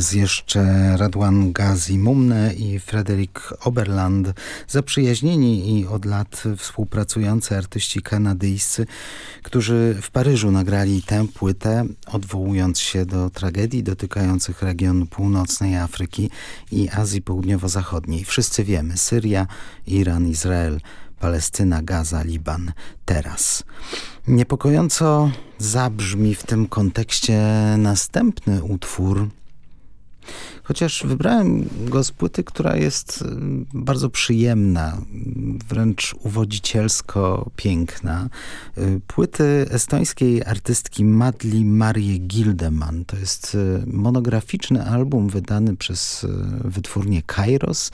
Raz jeszcze Radwan Gazi Mumne i Frederick Oberland, zaprzyjaźnieni i od lat współpracujący artyści kanadyjscy, którzy w Paryżu nagrali tę płytę, odwołując się do tragedii dotykających regionu północnej Afryki i Azji Południowo-Zachodniej. Wszyscy wiemy, Syria, Iran, Izrael, Palestyna, Gaza, Liban, teraz. Niepokojąco zabrzmi w tym kontekście następny utwór, Chociaż wybrałem go z płyty, która jest y, bardzo przyjemna, wręcz uwodzicielsko piękna. Y, płyty estońskiej artystki Madli Marie Gildeman. To jest y, monograficzny album wydany przez wytwórnię Kairos,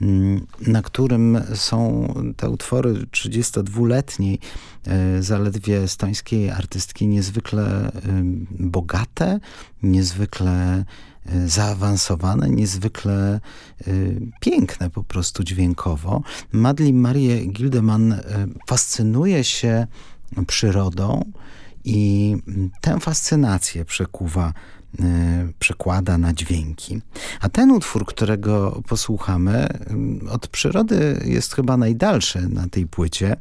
mm, na którym są te utwory 32-letniej zaledwie estońskiej artystki niezwykle bogate, niezwykle zaawansowane, niezwykle y, piękne po prostu dźwiękowo. Madli Marię Gildeman y, fascynuje się przyrodą i tę fascynację przekuwa przekłada na dźwięki. A ten utwór, którego posłuchamy, od przyrody jest chyba najdalszy na tej płycie.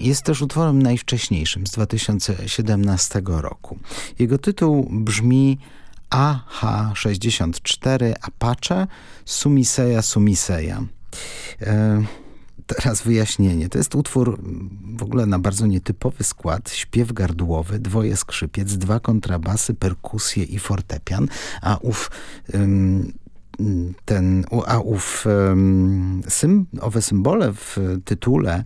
Jest też utworem najwcześniejszym z 2017 roku. Jego tytuł brzmi AH-64 Apache Sumiseja Sumiseja. E, teraz wyjaśnienie. To jest utwór w ogóle na bardzo nietypowy skład. Śpiew gardłowy, dwoje skrzypiec, dwa kontrabasy, perkusje i fortepian, a ów ten, a ów, sym, owe symbole w tytule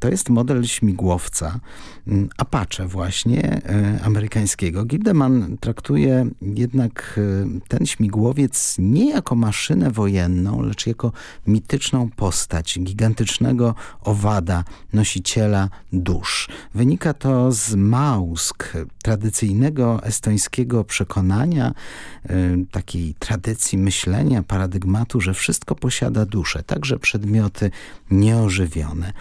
to jest model śmigłowca mm, Apache właśnie e, amerykańskiego. Gildeman traktuje jednak e, ten śmigłowiec nie jako maszynę wojenną, lecz jako mityczną postać gigantycznego owada, nosiciela dusz. Wynika to z mausk, tradycyjnego estońskiego przekonania, e, takiej tradycji myślenia, paradygmatu, że wszystko posiada duszę, także przedmioty nieożywione.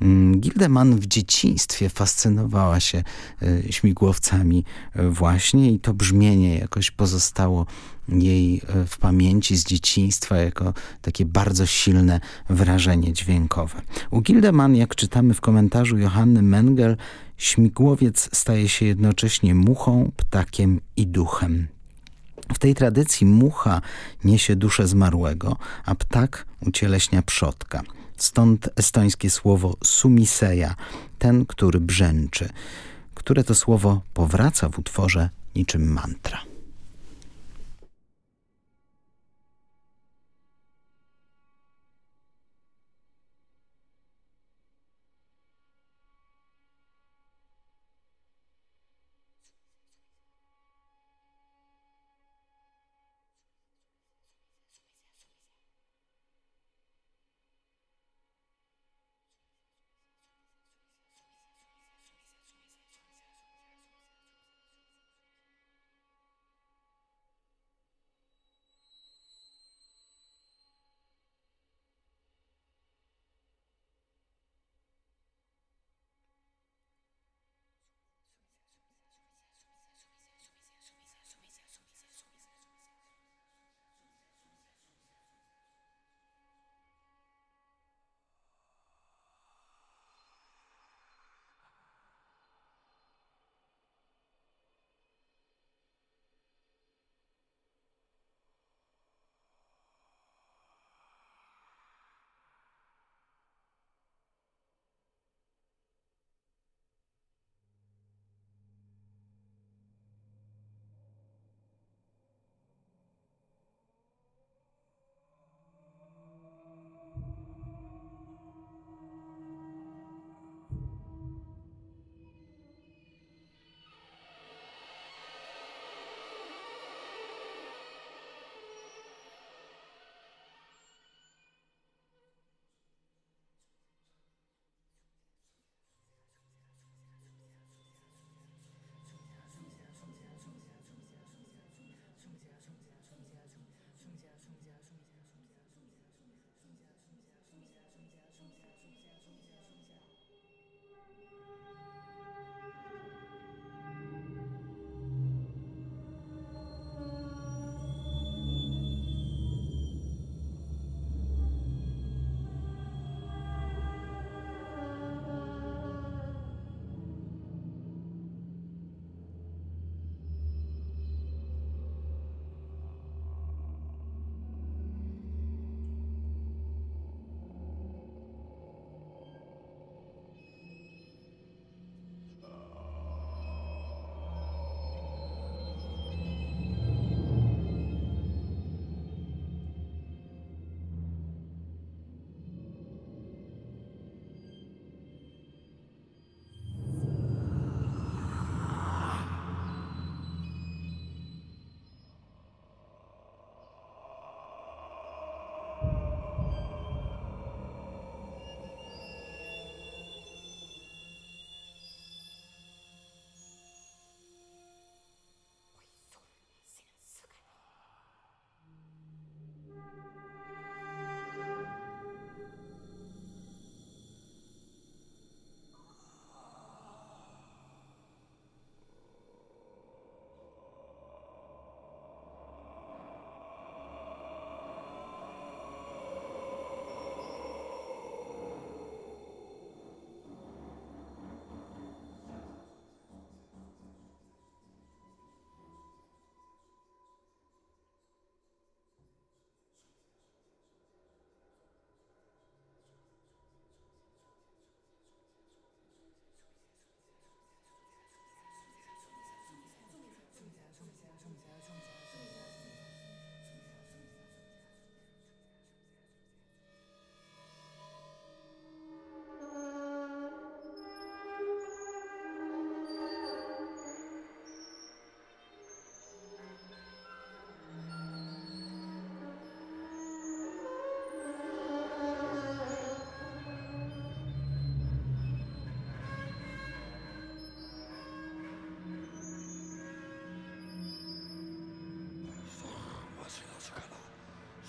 Mm, Gildeman w dzieciństwie fascynowała się e, śmigłowcami e, właśnie i to brzmienie jakoś pozostało jej e, w pamięci z dzieciństwa jako takie bardzo silne wrażenie dźwiękowe. U Gildeman, jak czytamy w komentarzu Johanny Mengel, śmigłowiec staje się jednocześnie muchą, ptakiem i duchem. W tej tradycji mucha niesie duszę zmarłego, a ptak ucieleśnia przodka. Stąd estońskie słowo sumiseja, ten, który brzęczy, które to słowo powraca w utworze niczym mantra.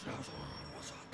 Another one was on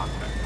contract.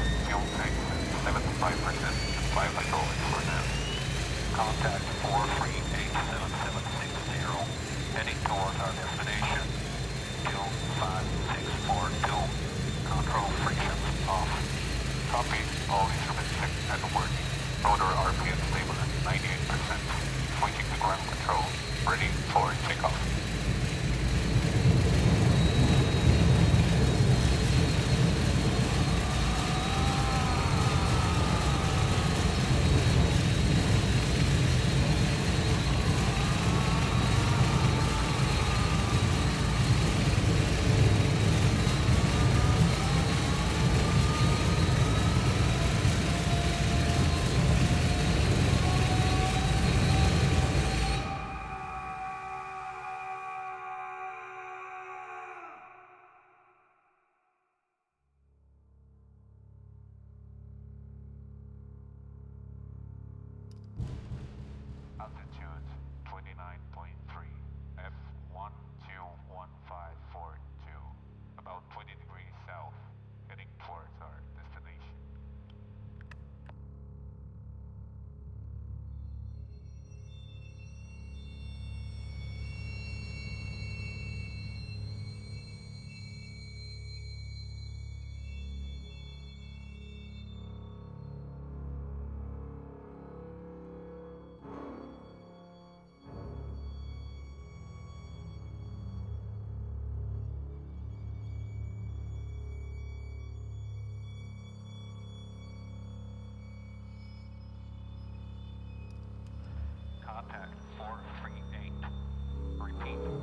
contact 438. Repeat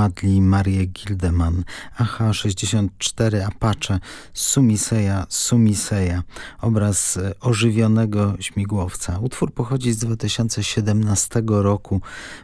Madli Marię Gildeman, AH-64 Apache, Sumiseja, Sumiseja, obraz ożywionego śmigłowca. Utwór pochodzi z 2017 roku.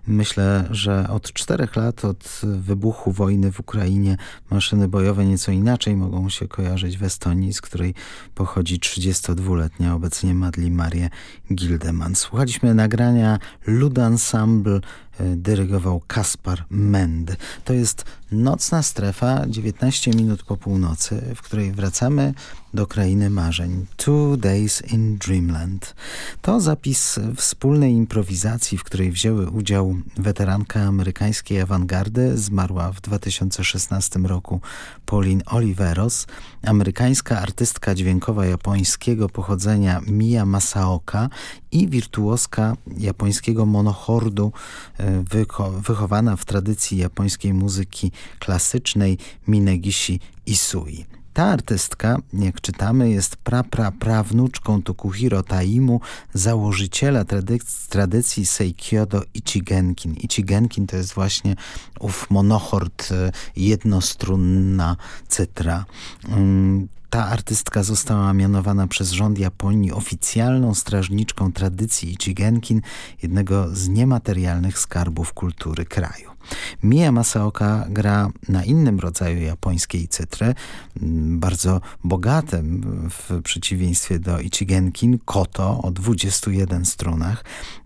Myślę, że od czterech lat, od wybuchu wojny w Ukrainie, maszyny bojowe nieco inaczej mogą się kojarzyć w Estonii, z której pochodzi 32-letnia obecnie Madli Marię Gildeman. Słuchaliśmy nagrania Lud Ensemble E, dyrygował Kaspar Mend. To jest nocna strefa, 19 minut po północy, w której wracamy do krainy marzeń. Two Days in Dreamland. To zapis wspólnej improwizacji, w której wzięły udział weteranka amerykańskiej awangardy, zmarła w 2016 roku Pauline Oliveros, amerykańska artystka dźwiękowa japońskiego pochodzenia Mia Masaoka i wirtuoska japońskiego monochordu e, wychowana w tradycji japońskiej muzyki klasycznej Minegishi Isui. Ta artystka, jak czytamy, jest pra-pra-prawnuczką Tokuhiro Taimu, założyciela tradycji, tradycji Seikyodo Ichigenkin. Ichigenkin to jest właśnie ów monochord, e, jednostrunna cytra. Ta artystka została mianowana przez rząd Japonii oficjalną strażniczką tradycji Ichigenkin, jednego z niematerialnych skarbów kultury kraju. Mia Masaoka gra na innym rodzaju japońskiej cytry, mm, bardzo bogatym w przeciwieństwie do Ichigenkin, koto o 21 strunach,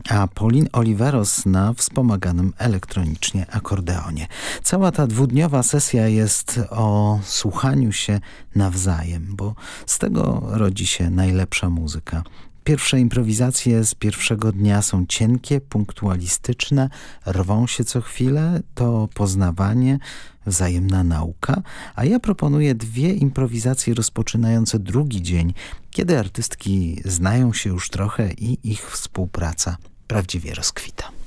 a Pauline Oliveros na wspomaganym elektronicznie akordeonie. Cała ta dwudniowa sesja jest o słuchaniu się nawzajem, bo z tego rodzi się najlepsza muzyka. Pierwsze improwizacje z pierwszego dnia są cienkie, punktualistyczne, rwą się co chwilę, to poznawanie, wzajemna nauka, a ja proponuję dwie improwizacje rozpoczynające drugi dzień, kiedy artystki znają się już trochę i ich współpraca prawdziwie rozkwita.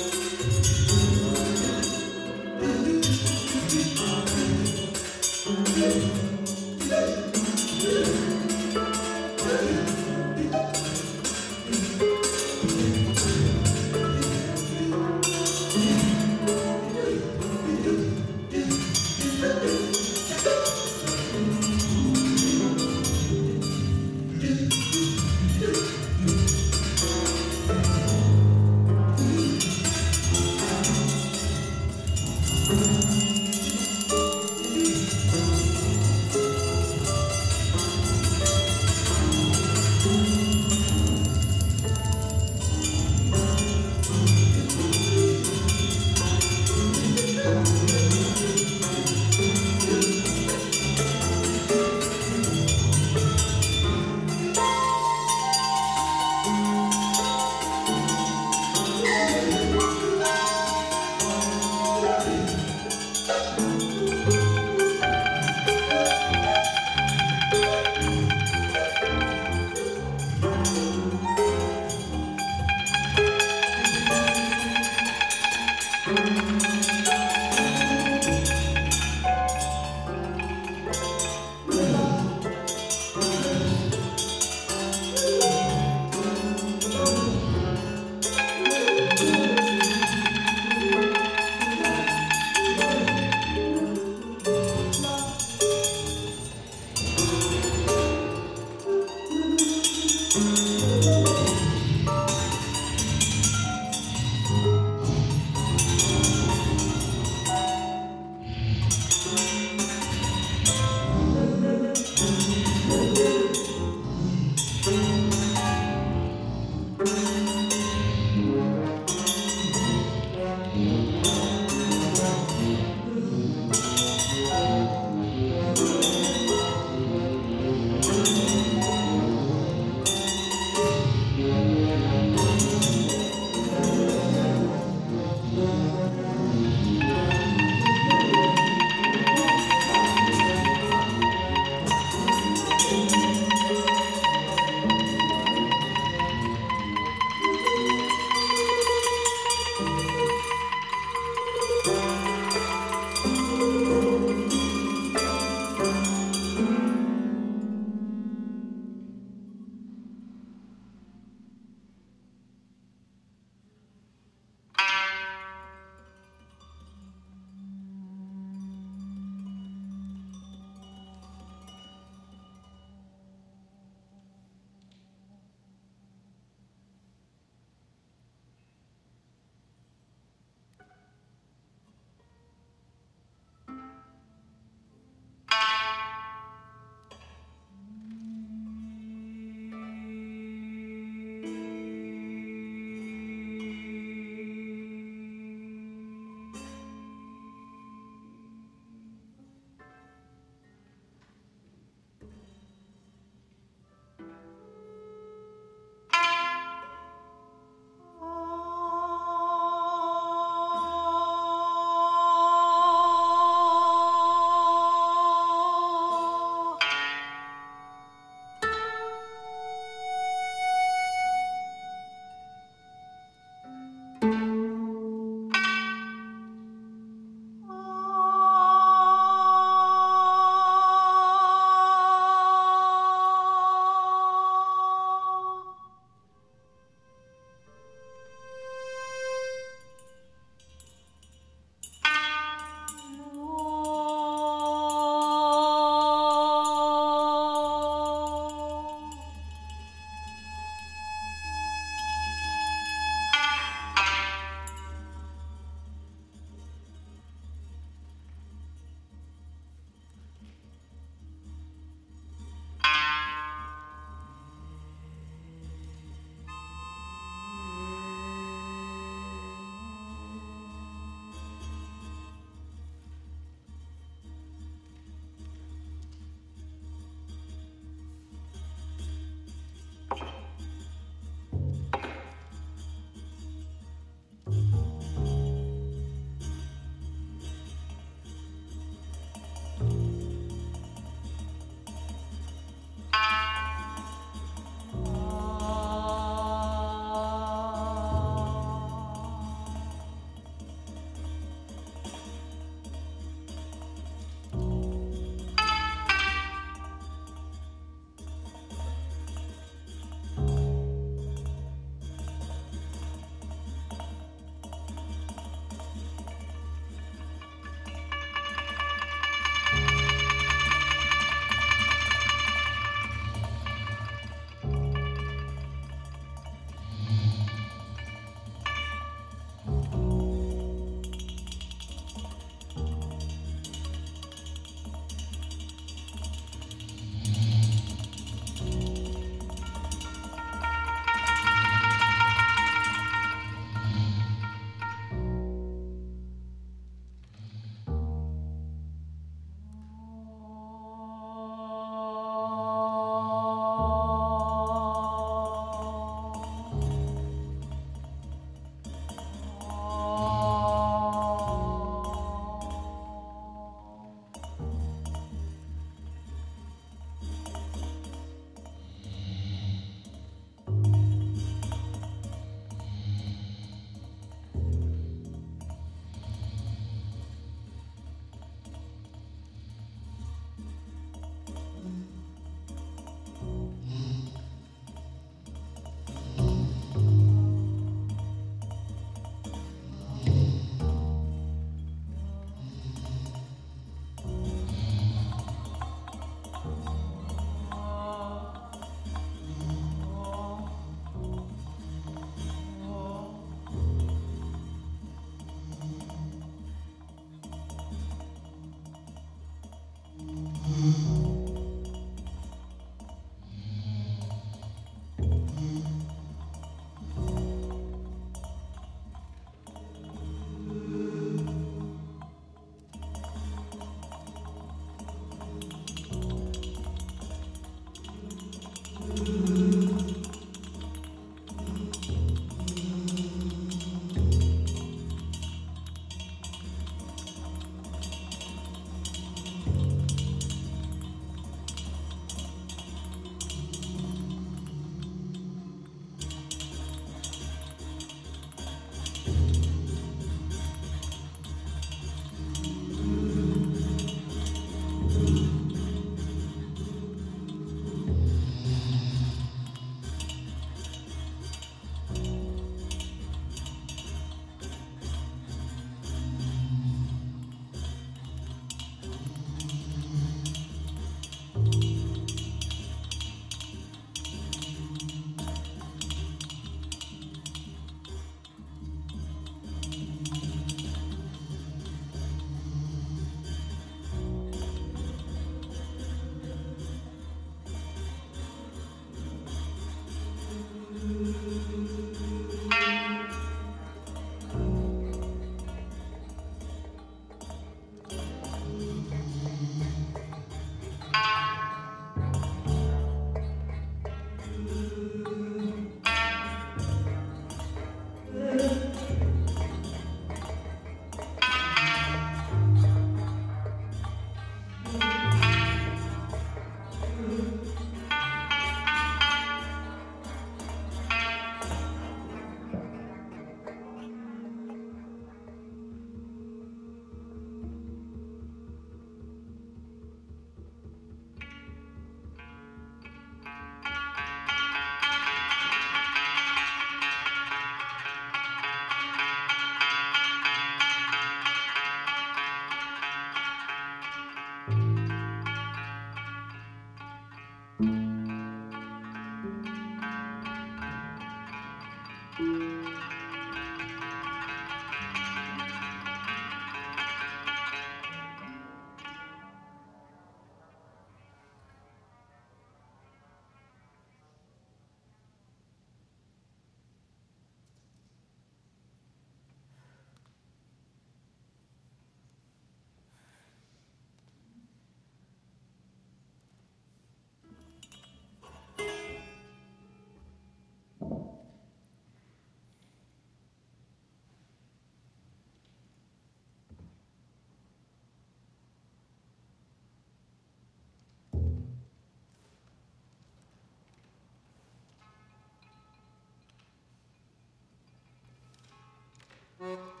Mm-hmm.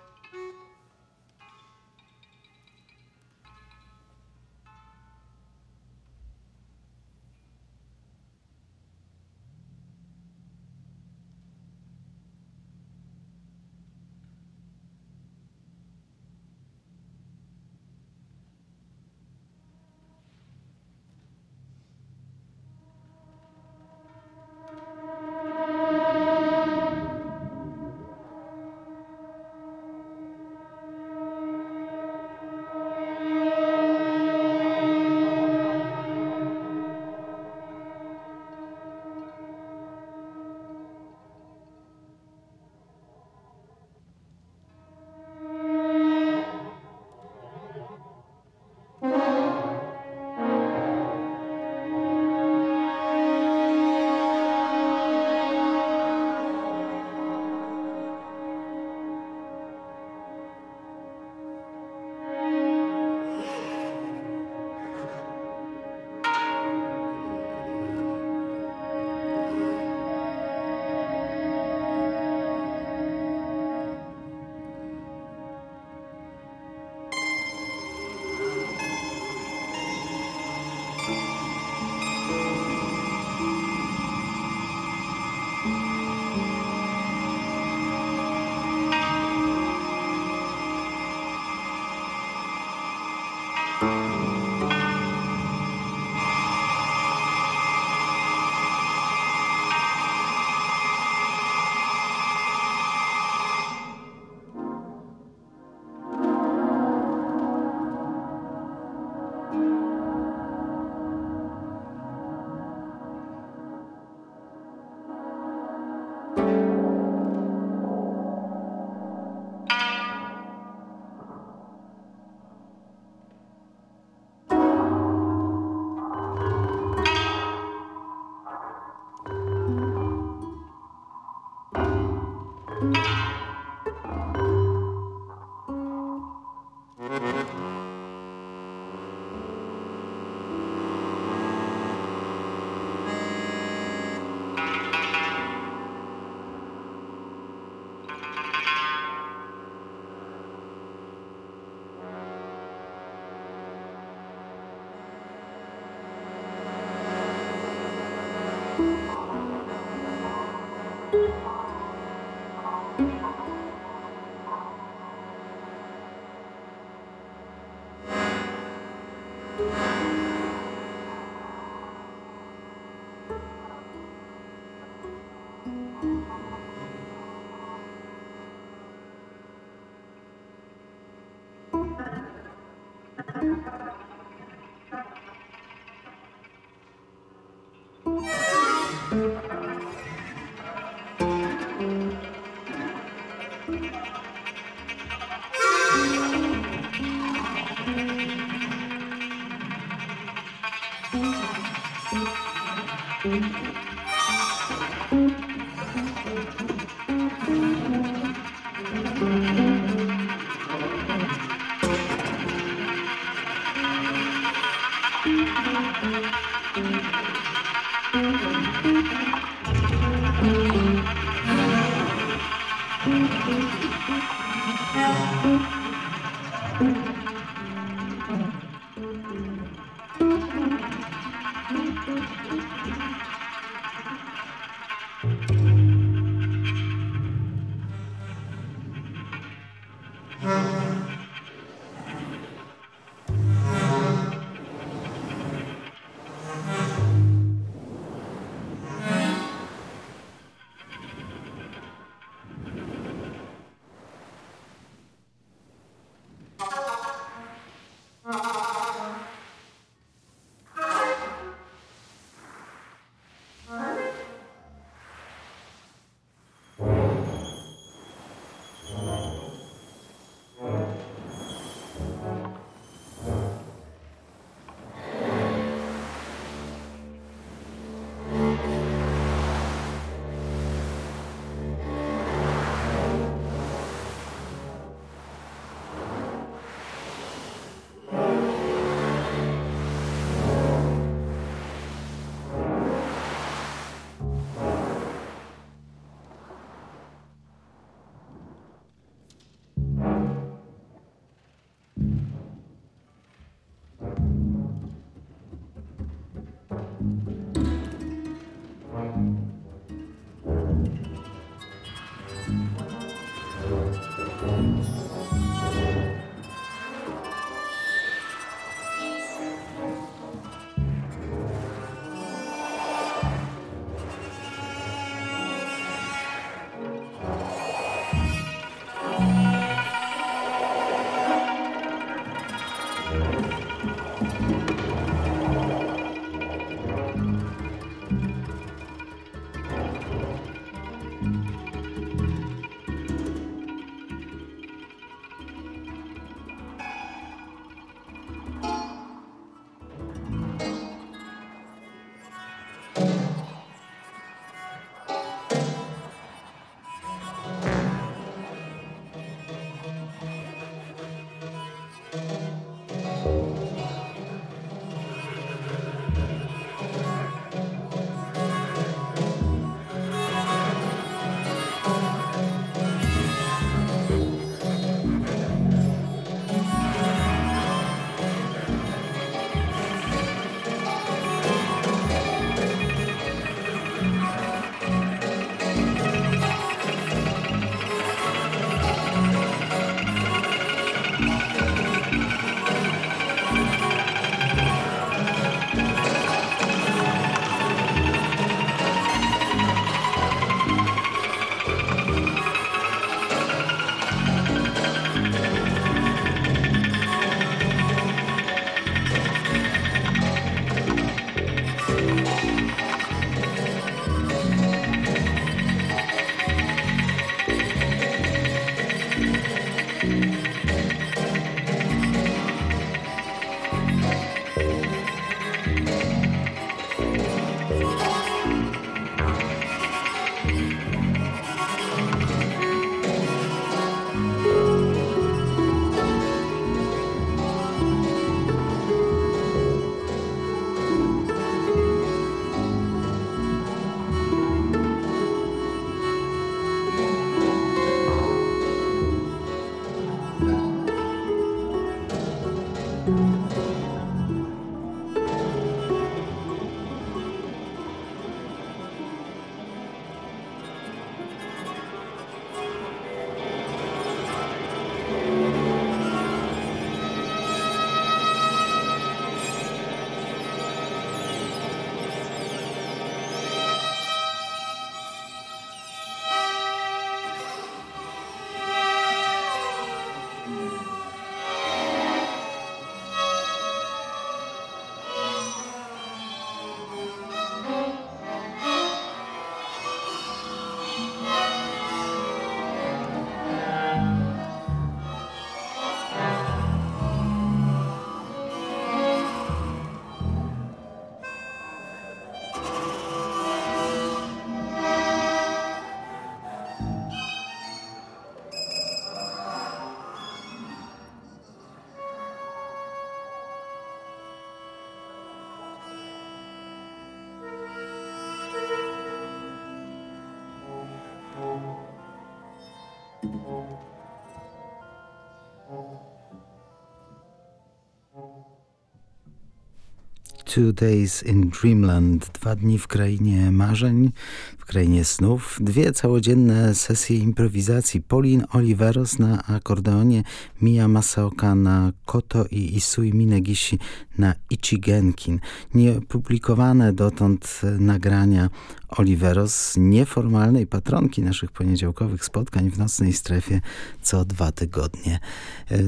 Two Days in Dreamland, dwa dni w krainie marzeń, w krainie snów, dwie całodzienne sesje improwizacji. Pauline Oliveros na akordeonie, Mia Masaoka na koto i Isui Minegishi na Ichigenkin. Niepublikowane dotąd nagrania Oliveros, nieformalnej patronki naszych poniedziałkowych spotkań w Nocnej Strefie co dwa tygodnie.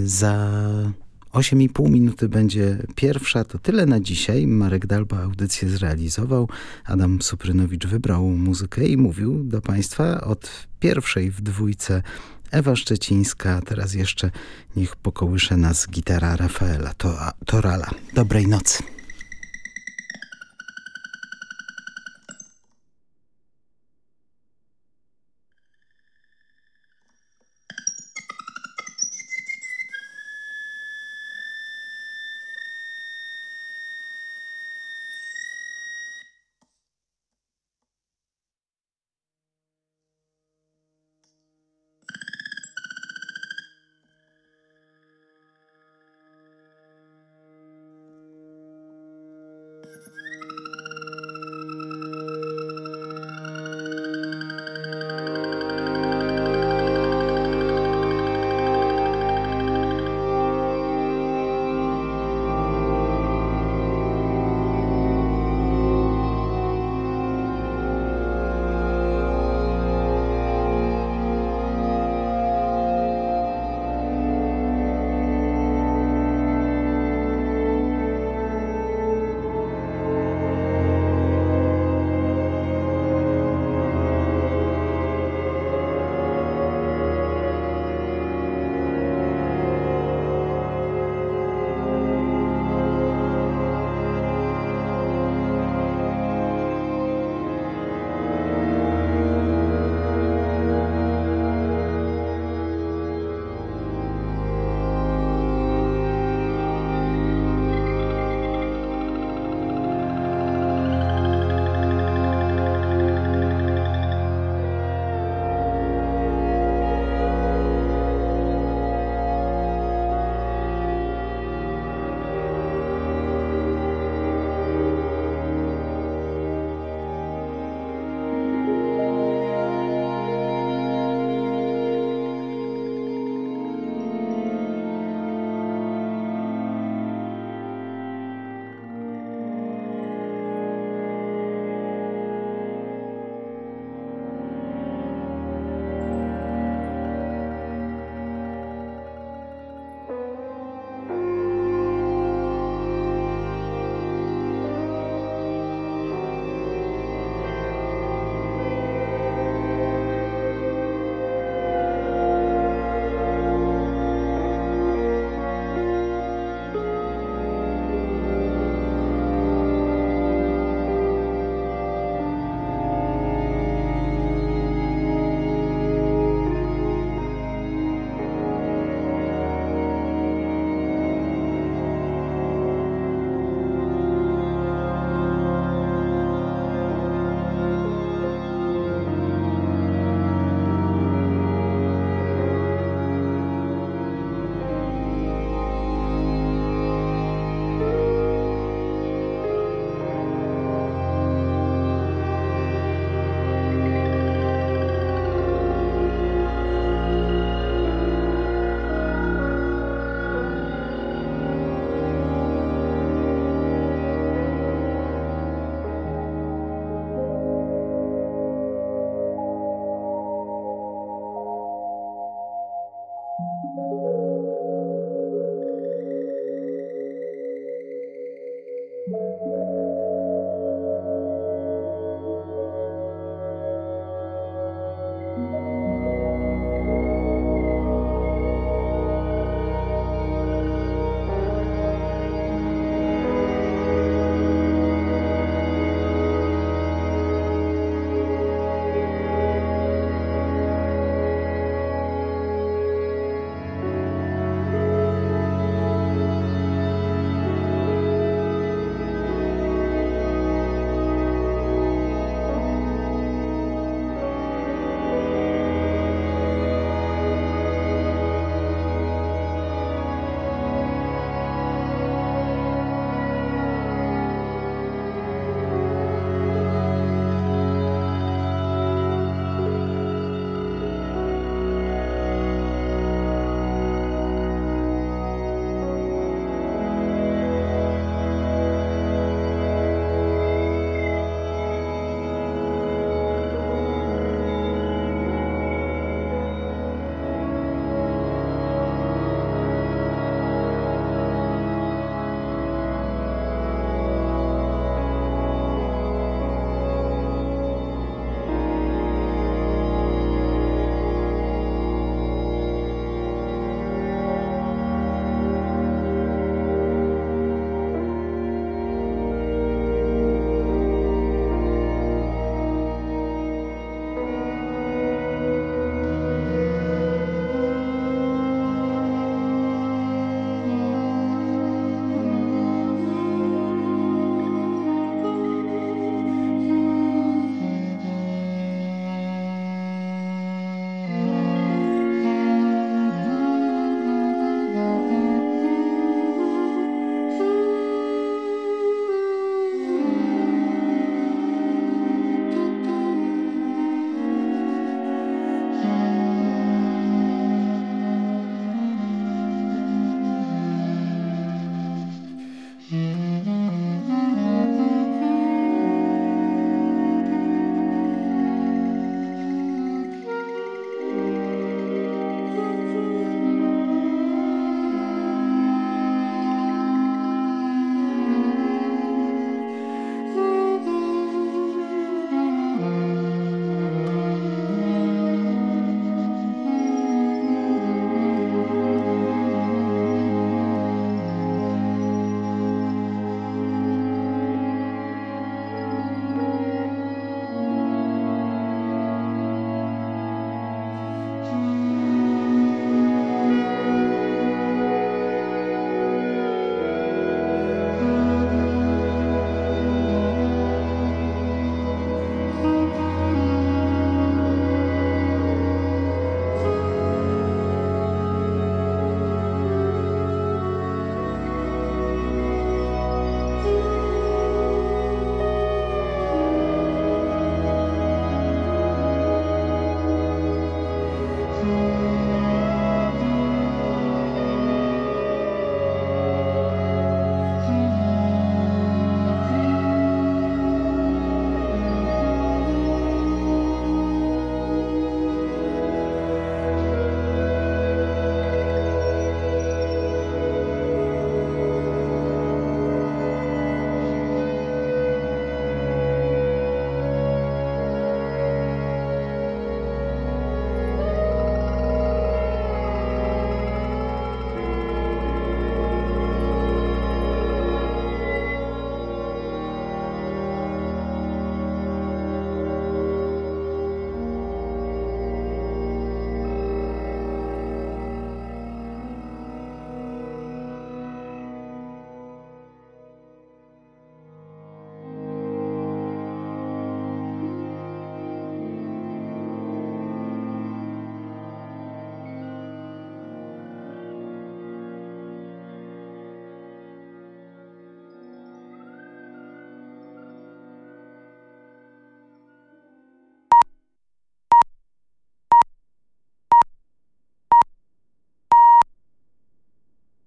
Za 8,5 minuty będzie pierwsza. To tyle na dzisiaj. Marek Dalba audycję zrealizował. Adam Suprynowicz wybrał muzykę i mówił do Państwa od pierwszej w dwójce Ewa Szczecińska. Teraz jeszcze niech pokołysze nas gitara Rafaela Torala. Dobrej nocy.